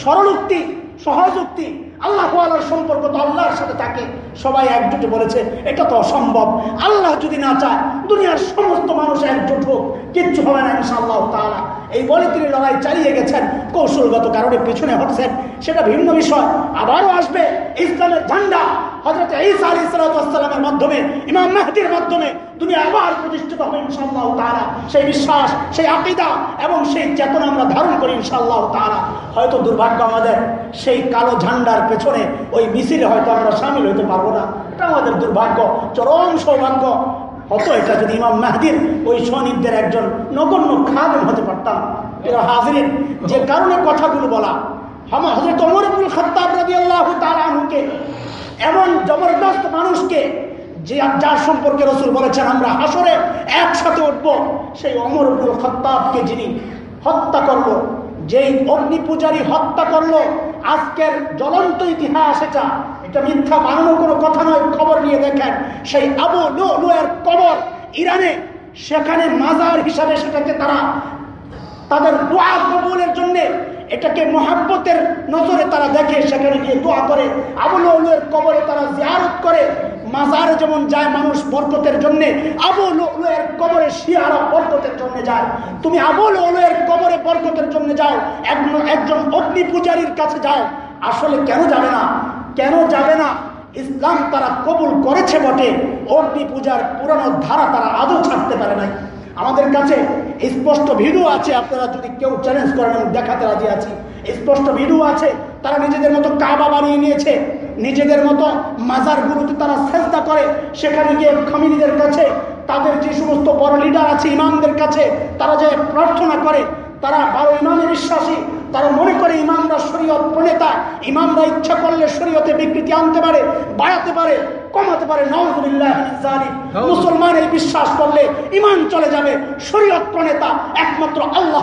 সরলোক্তি সহযোক্তি আল্লাহ সম্পর্ক তো আল্লাহর সাথে থাকে। সবাই একজোটে বলেছে, এটা তো অসম্ভব। আল্লাহ যদি না চায়, দুনিয়ার সমস্ত মানুষ একজোট হোক, কিচ্ছু হবে না ইনশাআল্লাহ তারা এই বলে তিনি লড়াই চালিয়ে গেছেন, কৌশলগত কারণে পিছনে হটছেন, সেটা ভিন্ন বিষয়। আবারও আসবে ইসলামের ঝান্ডা। হজরত ঈসা আলী সালামের মাধ্যমে, ইমাম মেহদির মাধ্যমে দুনিয়া আবার প্রতিষ্ঠিত হবে ইনশাআল্লাহ তারা সেই বিশ্বাস, সেই আকিদা এবং সেই চেতনা আমরা ধারণ করি ইনশাআল্লাহ তারা হয়তো দুর্ভাগ্য আমাদের, সেই কালো ঝান্ডার পেছনে ওই মিছিলে হয়তো আমরা সামিল হতে পারব না। এটা আমাদের দুর্ভাগ্য, চরম সৌভাগ্য। হতো এটা যদি ইমাম মাহদির ওই সৈনিকদের একজন নগণ্য খাদেম হতে পারতাম। হাজিরিন, যে কারণে কথাগুলো বলা হজরত অমর আব্দুল খত্তাব রাদিয়াল্লাহু তাআলা আনহুকে এমন জবরদস্ত মানুষকে যে যার সম্পর্কে রসুল বলেছেন, আমরা আসরে একসাথে উঠবো। সেই অমর আব্দুল খত্তাবকে যিনি হত্যা করল, যেই অগ্নি পূজারী হত্যা করল, আজকের জ্বলন্ত ইতিহাস এটা। এটা মিথ্যা বানানো কোনো কথা নয়, খবর নিয়ে দেখেন। সেই আবু এর কবর ইরানে, সেখানে মাজার হিসাবে সেটাকে তারা তাদের দোয়া জন্য এটাকে মহাব্বতের নজরে তারা দেখে, সেখানে গিয়ে দোয়া করে। আবুল এর কবরে তারা জিয়ারত করে। মাজারে যেমন যায়, মানুষ বরকতের জন্য। আবুল এর কবরে শিয়ারা বরকতের জন্য যায়। তুমি আবুল এর কবরে বরকতের জন্য যাও। একজন একজন অগ্নি পূজারীর কাছে যাও। আসলে কেন যাবে না? কেন যাবে না? ইসলাম তারা কবুল করেছে বটে। অগ্নি পূজার পুরানো ধারা তারা আদৌ ছাড়তে পারে নাই। আমাদের কাছে স্পষ্ট ভিডিও আছে, আপনারা যদি কেউ চ্যালেঞ্জ করেন, আমি দেখাতে রাজি আছি। স্পষ্ট ভিডিও আছে, তারা নিজেদের মতো কাবা বানিয়ে নিয়েছে, নিজেদের মতো মাজার মাজারগুলোতে তারা চেষ্টা করে, সেখানে গিয়ে খামিনীদের কাছে, তাদের যে সমস্ত বড় লিডার আছে, ইমামদের কাছে তারা যে প্রার্থনা করে, তারা বারো ইমামে বিশ্বাসী, তারা মনে করে ইমামরা শরীয়ত প্রণেতা, ইমামরা ইচ্ছা করলে শরীয়তে বিকৃতি আনতে পারে, বাড়াতে পারে কমাতে পারে মুসলমান এই বিশ্বাস করলে ইমান চলে যাবে। শরীয়ত প্রণেতা একমাত্র আল্লাহ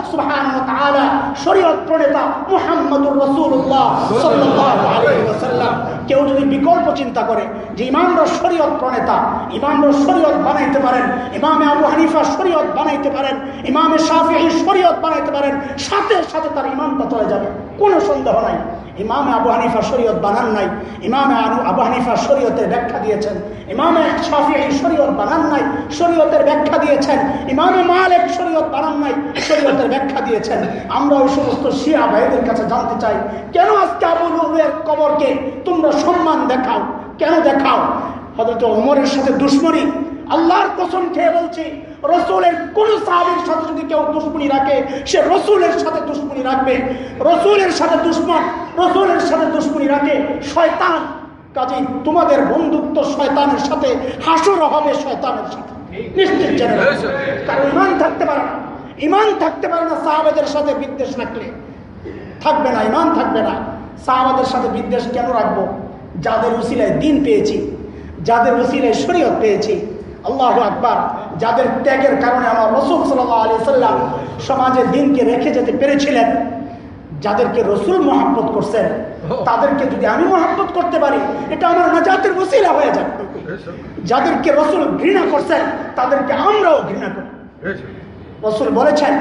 শরীয়ত প্রণেতা মুহাম্মদুর রসুল্লাহ কেউ যদি বিকল্প চিন্তা করে যে ইমামরা শরীয়ত প্রণেতা ইমামরা শরীয়ত বানাইতে পারেন ইমামে আবু হানিফা শরীয়ত বানাইতে পারেন ইমামে শাফি শরীয়ত বানাইতে পারেন সাথে সাথে তার ইমামটা চলে যাবে। কোনো সন্দেহ নাই। ইমামে আবু হানিফা শরীয়ত বানান নাই, ইমামে আবু হানিফা শরীয়তের ব্যাখ্যা দিয়েছেন, ইমামে শাফি শরীয়ত বানান নাই, শরীয়তের ব্যাখ্যা দিয়েছেন, ইমামে মালিক শরীয়ত বানান নাই, শরীয়তের ব্যাখ্যা দিয়েছেন। আমরা ওই সমস্ত শিয়া ভাইদের কাছে জানতে চাই, কেন আজকে আবু নূরের কবরকে তোমরা সম্মান দেখাও? কেন দেখাও? হয়তো ওমরের সাথে দুশ্মনী, আল্লাহর কসম খেয়ে বলছি রসুলের কোন সাহাবির সাথে যদি কেউ দুশ্মনী রাখে, সে রসুলের সাথে দুশ্মনী রাখবে। রসুলের সাথে দুশ্মন, রসুলের সাথে দুশ্মনী রাখে। শয়তান, কাজে, তোমাদের বন্ধুত্ব শয়তানের সাথে, হাসর হবে শয়তানের সাথে। নিশ্চিত জেনে কারণ ইমান থাকতে পারে না। ইমান থাকতে পারে না সাহাবেদের সাথে বিদ্বেষ রাখলে। থাকবে না, ইমান থাকবে না। সাহাবাদের সাথে বিদ্বেষ কেন রাখব? যাদের উসিলায় দিন পেয়েছি, যাদের উসিলায় শরীয়ত পেয়েছি আল্লাহ আকবার যাদের ত্যাগের কারণে আমার রসুল সাল্লাহ আলি সাল্লাম সমাজের দিনকে রেখে যেতে পেরেছিলেন যাদেরকে রসুল মহাব্বত করছেন তাদেরকে যদি আমি মহাব্বত করতে পারি এটা আমার নাজাতের ওসিলা হয়ে যাবে। যাদেরকে রসুল ঘৃণা করছেন তাদেরকে আমরাও ঘৃণা করি। রসুল বলেছেন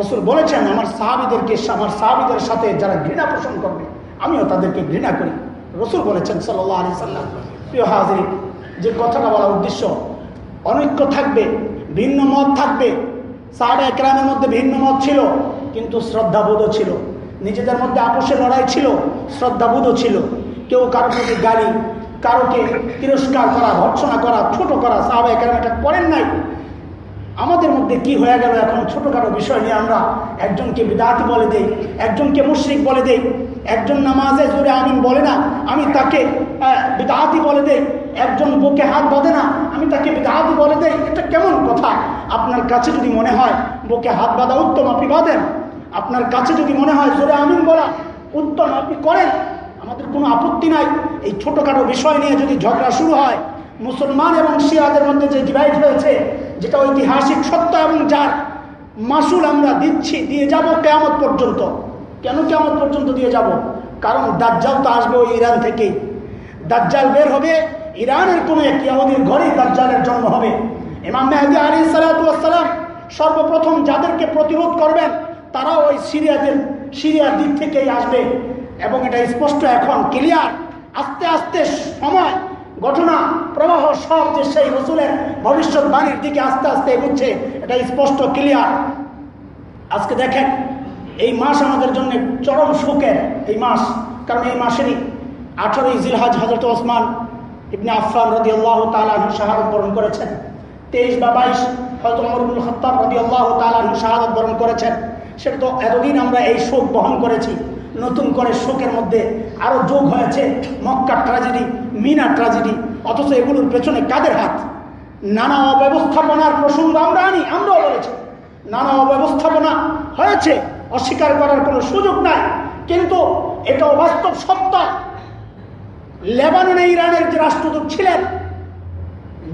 রসুল বলেছেন আমার সাহাবিদেরকে আমার সাহাবিদের সাথে যারা ঘৃণা পোষণ করবে আমিও তাদেরকে ঘৃণা করি। রসুল বলেছেন সাল্লাহ আলি সাল্লাম প্রিয় হাজির যে কথাটা বলার উদ্দেশ্য, অনৈক্য থাকবে, ভিন্ন মত থাকবে। সাহাবা একরামের মধ্যে ভিন্ন মত ছিল, কিন্তু শ্রদ্ধাবোধও ছিল। নিজেদের মধ্যে আপোষের লড়াই ছিল, শ্রদ্ধাবোধও ছিল। কেউ কারও প্রতি গালি, কারোকে তিরস্কার করা, ভর্সনা করা, ছোট করা সাহাবা একরাম এটা করেন নাই। আমাদের মধ্যে কি হয়ে গেল এখন? ছোটখাটো বিষয় নিয়ে আমরা একজনকে বিদাতি বলে দেই, একজনকে মুশ্রিক বলে দেই, একজন নামাজে জোরে আমিন বলে না, আমি তাকে বিদাতি বলে দেই। একজন বুকে হাত বাঁধে না, আমি তাকে বিদাতি বলে দেই। এটা কেমন কথা? আপনার কাছে যদি মনে হয় বুকে হাত বাঁধা উত্তম, আপনি বাঁধেন। আপনার কাছে যদি মনে হয় জোরে আমিন বলা উত্তম, আপনি করেন। আমাদের কোনো আপত্তি নাই। এই ছোটোখাটো বিষয় নিয়ে যদি ঝগড়া শুরু হয়, মুসলমান এবং শিয়াদের মধ্যে যে ডিভাইড হয়েছে, যেটা ঐতিহাসিক সত্য এবং যার, মাসুল আমরা দিচ্ছি, দিয়ে যাব কেমত পর্যন্ত। কেন কেমত পর্যন্ত দিয়ে যাব? কারণ দাজ্জাল তো আসবে ওই ইরান থেকেই। দাজ্জাল বের হবে ইরানের কোনো এক ইয়াহুদির ঘরেই দাজ্জালের জন্ম হবে। ইমাম মেহাদি আলী সালাতাম সর্বপ্রথম যাদেরকে প্রতিরোধ করবেন তারা ওই সিরিয়াদের, সিরিয়ার দিক থেকেই আসবে। এবং এটা স্পষ্ট এখন, ক্লিয়ার। আস্তে আস্তে সময়, ঘটনা, প্রবাহ সব যে সেই রসুলের ভবিষ্যৎবাণীর দিকে আস্তে আস্তে এগুচ্ছে, এটা স্পষ্ট, ক্লিয়ার। আজকে দেখেন, এই মাস আমাদের জন্য চরম সুখের এই মাস। কারণ এই মাসেরই আঠারোই জিলহাজ হজরত ওসমান ইবনে আফরান রদি আল্লাহ তালু শাহাদত বরণ করেছেন। তেইশ বা বাইশ হয়তো অমরুল হত্তাব রদি আল্লাহ তালু শাহাদত বরণ করেছেন। সেটা তো এতদিন আমরা এই শোক বহন করেছি। নতুন করে শোকের মধ্যে আরও যোগ হয়েছে মক্কা ট্রাজেডি মিনা ট্রাজেডি অথচ এগুলোর পেছনে কাদের হাত? নানা অব্যবস্থাপনার প্রসঙ্গ আমরা আনি, আমরাও বলেছি। নানা অব্যবস্থাপনা হয়েছে, অস্বীকার করার কোনো সুযোগ নাই। কিন্তু এটা অবাস্তব সত্য। লেবাননে ইরানের যে রাষ্ট্রদূত ছিলেন,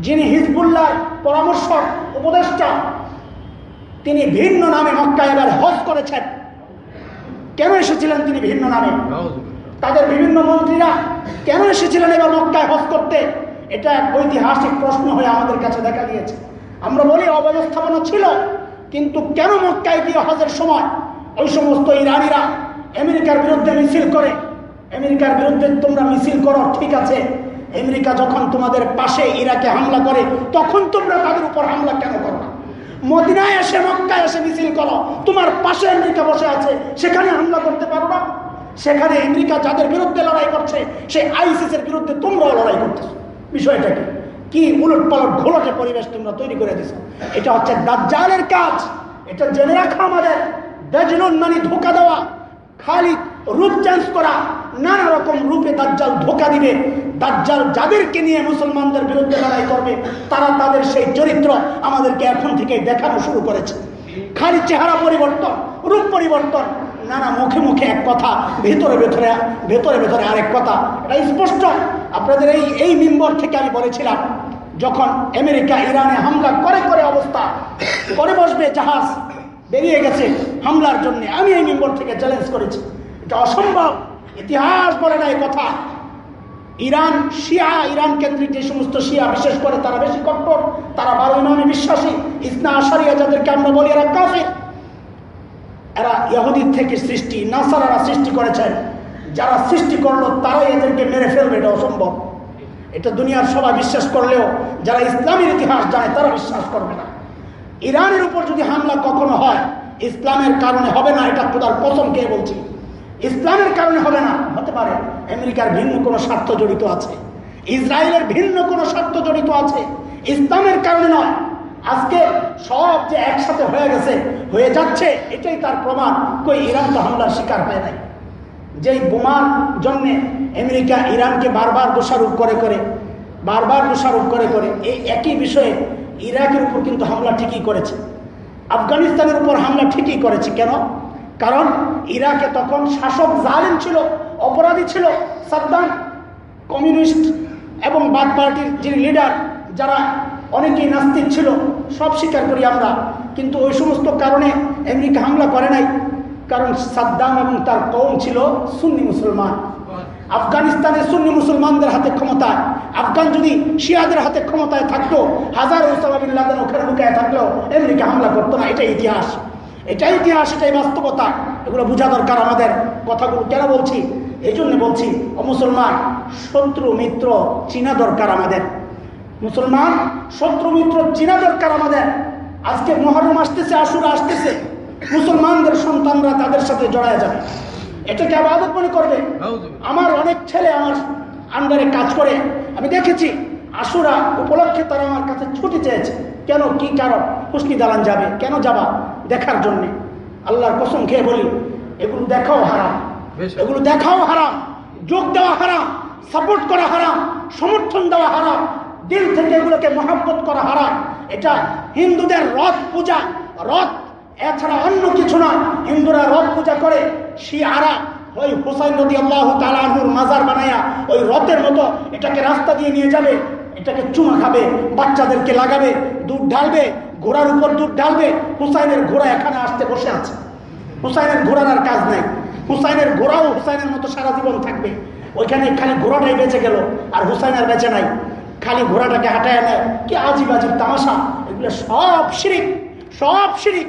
যিনি হিজবুল্লাহ পরামর্শ উপদেষ্টা, তিনি ভিন্ন নামে মক্কায় এবার হজ করেছেন। কেন এসেছিলেন তিনি ভিন্ন নামে? তাদের বিভিন্ন মন্ত্রীরা কেন এসেছিলেন এবার মক্কায় হজ করতে? এটা এক ঐতিহাসিক প্রশ্ন হয়ে আমাদের কাছে দেখা দিয়েছে আমরা বলি অব্যবস্থাপনা ছিল, কিন্তু কেন মক্কায় গিয়ে হজের সময় ওই সমস্ত ইরানিরা আমেরিকার বিরুদ্ধে মিছিল করে আমেরিকার বিরুদ্ধে তোমরা মিছিল করো, ঠিক আছে? আমেরিকা যখন তোমাদের পাশে ইরাকে হামলা করে, তখন তোমরা তাদের উপর হামলা কেন করো না? মদিনায় এসে, মক্কায় এসে মিছিল করো। তোমার পাশে আমেরিকা বসে আছে, সেখানে হামলা করতে পারো না। সেখানে আমেরিকা যাদের বিরুদ্ধে লড়াই করছে, সেই আইসিসের বিরুদ্ধে তোমরাও লড়াই করতেছো। বিষয়টা কি? কি উলট পালট ঘোলটে পরিবেশ তোমরা তৈরি করে দিছো? এটা হচ্ছে দাজ্জালের কাজ। এটা জেনে রাখা আমাদের। দাজলুন মানে ধোকা দেওয়া। খালি রূপ চেঞ্জ করা, নানা রকম রূপে দাজ্জাল ধোকা দিবে। দাজ্জাল যাদেরকে নিয়ে মুসলমানদের বিরুদ্ধে লড়াই করবে, তারা তাদের সেই চরিত্র আমাদেরকে এখন থেকে দেখানো শুরু করেছে। খালি চেহারা পরিবর্তন, রূপ পরিবর্তন, নানা মুখে মুখে এক কথা, ভেতরে ভেতরে ভেতরে ভেতরে আরেক কথা। এটা স্পষ্ট। আপনাদের এই এই মেম্বর থেকে আমি বলেছিলাম, যখন আমেরিকা ইরানে হামলা করে করে অবস্থা, করে বসবে জাহাজ, বেরিয়ে গেছে হামলার জন্য, আমি এই মেম্বর থেকে চ্যালেঞ্জ করেছি। এটা অসম্ভব। ইতিহাস বলে না এই কথা। ইরান, শিয়া, ইরান কেন্দ্রিক যে সমস্ত শিয়া, বিশেষ করে তারা বেশি কট্টর তারা বারো ইমামে বিশ্বাসী, ইসনা আশারিয়া যাদেরকে আমরা বলি, এরা কাফির। এরা ইহুদির থেকে সৃষ্টি, নাসারারা সৃষ্টি করেছেন যারা সৃষ্টি করল, তারাই এদেরকে মেরে ফেলবে, এটা অসম্ভব। এটা দুনিয়ার সবাই বিশ্বাস করলেও, যারা ইসলামের ইতিহাস জানে, তারা বিশ্বাস করবে না। ইরানের উপর যদি হামলা কখনো হয়, ইসলামের কারণে হবে না, এটা খোদার কসম কে বলছি। ইসলামের কারণে হবে না। হতে পারে, আমেরিকার ভিন্ন কোনো স্বার্থ জড়িত আছে, ইসরায়েলের ভিন্ন কোনো স্বার্থ জড়িত আছে, ইসলামের কারণে নয়। আজকে সব যে একসাথে হয়ে গেছে, হয়ে যাচ্ছে, এটাই তার প্রমাণ কই ইরান তো হামলার শিকার হয় নাই। যেই বোমার জন্যে আমেরিকা ইরানকে বারবার দোষারোপ করে করে, বারবার দোষারোপ করে করে, এই একই বিষয়ে ইরাকের উপর কিন্তু হামলা ঠিকই করেছে। আফগানিস্তানের উপর হামলা ঠিকই করেছে। কেন? কারণ ইরাকে তখন শাসক জালিম ছিল, অপরাধী ছিল, সাদ্দাম, কমিউনিস্ট এবং বাদ পার্টির যিনি লিডার, যারা অনেকেই নাস্তিক ছিল, সব স্বীকার করি আমরা। কিন্তু ওই সমস্ত কারণে আমেরিকা হামলা করে নাই। কারণ সাদ্দাম এবং তার কৌম ছিল সুন্নি মুসলমান। আফগানিস্তানের সুন্নি মুসলমানদের হাতে ক্ষমতায়। আফগান যদি শিয়াদের হাতে ক্ষমতায় থাকতো, হাজার ওসামাবিন লাদেন ওখানে লুকায় থাকলেও আমেরিকা হামলা করতো না, এটাই ইতিহাস। এটাই ইতিহাস এটাই বাস্তবতা এগুলো বোঝা দরকার আমাদের কথাগুলো। কেন বলছি? এই জন্য বলছি ও মুসলমান শত্রু মিত্র চিনা দরকার আমাদের। মুসলমান শত্রু মিত্র চিনা দরকার আমাদের। আজকে মহরম আসতেছে আশুরা আসতেছে। মুসলমানদের সন্তানরা তাদের সাথে জড়ায় যাবে। এটাকে আবাদত মনে করবে? আমার অনেক ছেলে আমার আন্ডারে কাজ করে। আমি দেখেছি আশুরা উপলক্ষে তারা আমার কাছে ছুটি চেয়েছে। কেন কি কারণ? পুষ্টি দালান যাবে। কেন যাবা? দেখার জন্যে। আল্লাহর কসম খেয়ে বলি এগুলো দেখাও হারাম। এগুলো দেখাও হারাম। যোগ দেওয়া হারাম। সাপোর্ট করা হারাম। সমর্থন দেওয়া হারাম। দিল থেকে এগুলোকে মহাব্বত করা হারাম। এটা হিন্দুদের রথ পূজা। রথ এছাড়া অন্য কিছু নয় হিন্দুরা রথ পূজা করে শিয়ারা। ওই হোসাইন নদী আল্লাহ তালাহুর মাজার বানায়া ওই রথের মতো এটাকে রাস্তা দিয়ে নিয়ে যাবে। এটাকে চুমা খাবে বাচ্চাদেরকে লাগাবে দুধ ঢালবে ঘোড়ার উপর দুধ ঢালবে হুসাইনের ঘোড়া এখানে আসতে বসে আছে। হুসাইনের ঘোড়ার আর কাজ নাই। হুসাইনের ঘোড়াও হুসাইনের মতো সারা জীবন থাকবে। ওইখানে খালি ঘোড়াটাই বেঁচে গেল আর হুসাইন আর বেঁচে নাই। খালি ঘোড়াটাকে হাঁটায় নেয়। কি আজিব আজিব তামাশা। এগুলো সব শিরিক সব শিরিক।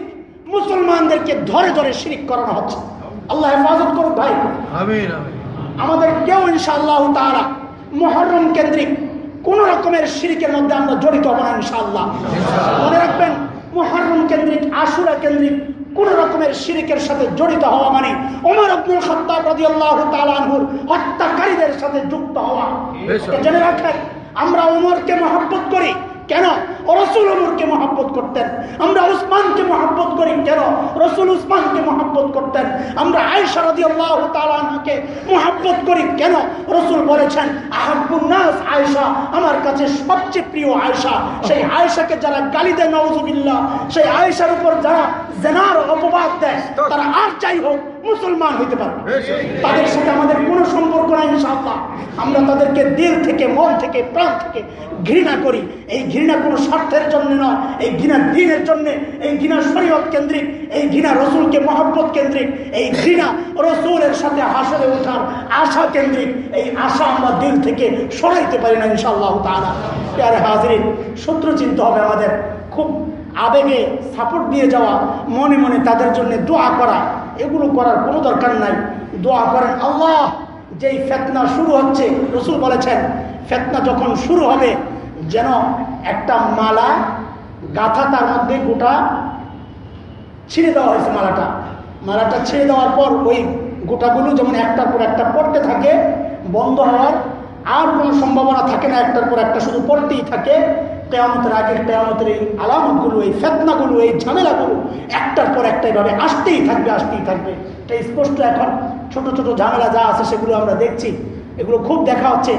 মুসলমানদেরকে ধরে ধরে শিরিক করানো হচ্ছে। আল্লাহ হেফাজত করুক ভাই। আমাদের কেউ ইনশাআল্লাহ তারা মহরম কেন্দ্রিক কোন রকমের শিরিকের মধ্যে আমরা জড়িত হব না ইনশাআল্লাহ। মনে রাখবেন মহরম কেন্দ্রিক আশুরা কেন্দ্রিক কোন রকমের শিরিকের সাথে জড়িত হওয়া মানে ওমর আব্দুল খত্তাব রাদিয়াল্লাহু তাআলা আনহুর হত্যাকারীদের সাথে যুক্ত হওয়া। জেনে রাখেন আমরা ওমরকে মহব্বত করি। কেন? রসুল ওমরকে মহব্বত করতেন। আমরা উসমানকে মহব্বত করি কেন? রসুল উসমানকে মহব্বত করতেন। আমরা আয়সা রাদিয়াল্লাহু তাআলা আনহা আয়েশাকে মোহাব্বত করি কেন? রসুল বলেছেন আহাবুন্নাস আয়েশা, আমার কাছে সবচেয়ে প্রিয় আয়েশা। সেই আয়েশাকে যারা গালি দেয় নওজুবিল্লাহ সেই আয়েশার উপর যারা জেনার অপবাদ দেয়, তারা আর যাই হোক মুসলমান হইতে পারবে। তাদের সাথে আমাদের কোনো সম্পর্ক নাই ইনশাআল্লাহ। আমরা তাদেরকে দিল থেকে মন থেকে প্রাণ থেকে ঘৃণা করি। এই ঘৃণা কোনো স্বার্থের জন্য নয় এই ঘৃণা দিনের জন্য এই ঘৃণা শরীয়ত কেন্দ্রিক এই ঘৃণা রসুলকে মহব্বত কেন্দ্রিক এই ঘৃণা রসুলের সাথে হাসরে ওঠার আশা কেন্দ্রিক এই আশা আমরা দিল থেকে সরাইতে পারি না ইনশাআল্লাহ তাআলা। প্যারে হাজরিন শত্রু চিনতে হবে আমাদের। খুব আবেগে সাপোর্ট দিয়ে যাওয়া মনে মনে তাদের জন্য দোয়া করা এগুলো করার কোনো দরকার নাই। দোয়া করেন, আল্লাহ, যেই ফেতনা শুরু হচ্ছে, রসুল বলেছেন, ফেতনা যখন শুরু হবে, যেন একটা মালা গাথা তার মধ্যে গোটা ছিঁড়ে দেওয়া হয়েছে মালাটা। মালাটা ছিঁড়ে দেওয়ার পর ওই গোটাগুলো যেমন একটার পর একটা পড়তে থাকে, বন্ধ হওয়ার আর কোনো সম্ভাবনা থাকে না, একটার পর একটা শুধু পড়তেই থাকে। কেয়ামতের আগে কেয়ামতের এই আলামতগুলো, এই ফেতনাগুলো, এই ঝামেলাগুলো একটার পর একটা এভাবে আসতেই থাকবে আসতেই থাকবে। এটা স্পষ্ট এখন ছোট ছোট ঝামেলা যা আছে সেগুলো আমরা দেখছি। এগুলো খুব দেখা হচ্ছে।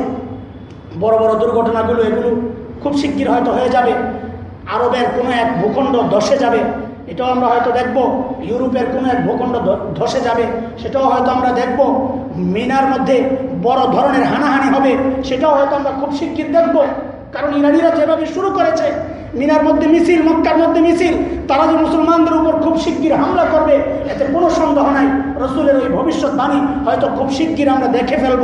বড় বড় দুর্ঘটনাগুলো এগুলো খুব শিগগির হয়তো হয়ে যাবে। আরবের কোনো এক ভূখণ্ড ধসে যাবে, এটাও আমরা হয়তো দেখব। ইউরোপের কোনো এক ভূখণ্ড ধসে যাবে, সেটাও হয়তো আমরা দেখব। মিনার মধ্যে বড় ধরনের হানাহানি হবে, সেটাও হয়তো আমরা খুব শিগগির দেখব। কারণ ইরানিরা যেভাবে শুরু করেছে, মিনার মধ্যে মিছিল, মক্কার মধ্যে মিছিল, তারা যে মুসলমানদের উপর খুব শিগগির হামলা করবে, এতে কোনো সন্দেহ নাই। রসুলের ওই ভবিষ্যৎবাণী হয়তো খুব শিগগির আমরা দেখে ফেলব।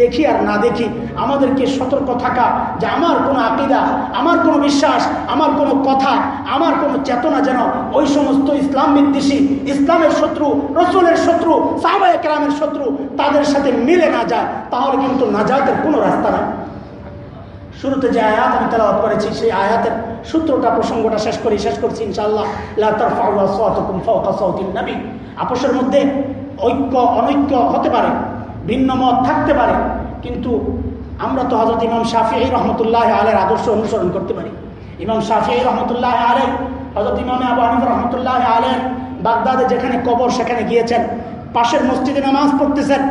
দেখি আর না দেখি, আমাদেরকে সতর্ক থাকা যে আমার কোনো আকিদা, আমার কোনো বিশ্বাস, আমার কোনো কথা, আমার কোনো চেতনা যেন ওই সমস্ত ইসলাম বিদ্বেষী, ইসলামের শত্রু, রসুলের শত্রু সাহবা একরামের শত্রু, তাদের সাথে মিলে না যায়, তাহলে কিন্তু নাজাতের কোনো রাস্তা নাই। শুরুতে যে আয়াত আমি তেলাওয়াত করেছি, সেই আয়াতের সূত্রটা, প্রসঙ্গটা শেষ করি, শেষ করছি, ইনশাআল্লাহ। আপোষের মধ্যে ঐক্য, অনৈক্য হতে পারে, ভিন্ন মত থাকতে পারে, কিন্তু আমরা তো হজরত ইমাম শাফি রহমতুল্লাহ আলের আদর্শ অনুসরণ করতে পারি। ইমাম শাফি রহমতুল্লাহ আলে হজরত ইমাম আবু হানিফ রহমতুল্লাহ আলের বাগদাদে যেখানে কবর, সেখানে গিয়েছেন, পাশের মসজিদে নামাজ পড়তেছেন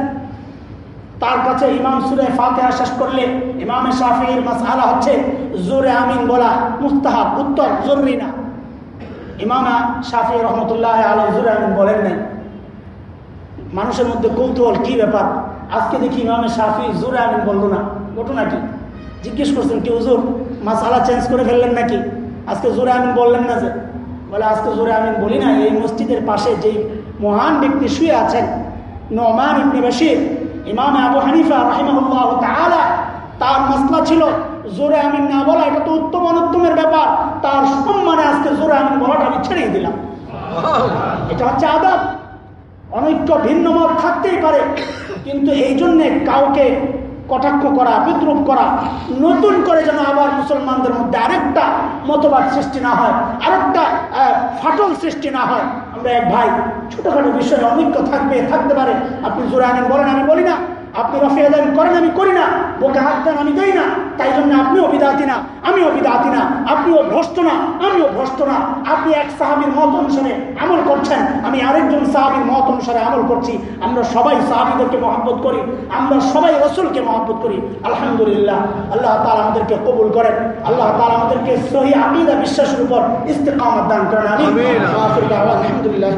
তার কাছে ইমাম সুরে ফাতেহা শেষ করলে ইমামে শাফির মাসআলা হচ্ছে জোরে আমিন বলা মুস্তাহাব, উত্তর জরুরি না। ইমাম শাফি রহমতুল্লাহ আলাই জোরে আমিন বলেন নাই। মানুষের মধ্যে কৌতূহল কি ব্যাপার? আজকে দেখি ইমামে শাফি জোরে আমিন বলল না। ঘটনা কি? জিজ্ঞেস করছেন কি, হুজুর মাসালা চেঞ্জ করে ফেললেন নাকি? আজকে জোরে আমিন বললেন না যে। বলে, আজকে জোরে আমিন বলি না, এই মসজিদের পাশে যেই মহান ব্যক্তি শুয়ে আছেন, নমান ইবনে ইমাম আবু হানিফা রাহিমাহুল্লাহ তাআলা, তার মাসলা ছিল জোরে আমিন না বলা, এটা তো উত্তম অনুত্তমের ব্যাপার। তার সম্মানে আজকে জোরে আমিন বলাটা আমি ছেড়েই দিলাম। এটা হচ্ছে আদব। অনৈক্য ভিন্ন মত থাকতেই পারে, কিন্তু এই জন্যে কাউকে কটাক্ষ করা, বিদ্রুপ করা, নতুন করে যেন আবার মুসলমানদের মধ্যে আরেকটা মতবাদ সৃষ্টি না হয়, আরেকটা ফাটল সৃষ্টি না হয় আমরা এক ভাই, ছোটখাটো বিষয়ে অনৈক্য থাকবে, থাকতে পারে। আপনি জোরে আনেন, বলেন, আমি বলি না। আপনি রফিয়া দেন করেন আমি করি না বুকে হাত দেন আমি দেই না তাই জন্য আপনিও বিদাতি না আমিও বিদাতি না আপনিও ভ্রষ্ট না আমিও ভ্রষ্ট না। আপনি এক সাহাবির মত অনুসারে আমল করছেন আমি আরেকজন সাহাবির মত অনুসারে আমল করছি। আমরা সবাই সাহাবিদেরকে মহব্বত করি আমরা সবাই রসুলকে মহব্বত করি। আলহামদুলিল্লাহ আল্লাহ তালা আমাদেরকে কবুল করেন আল্লাহ তালা আমাদেরকে সহি আকিদা বিশ্বাসের উপর ইস্তেকামত দান করেন আমি আলহামদুলিল্লাহ।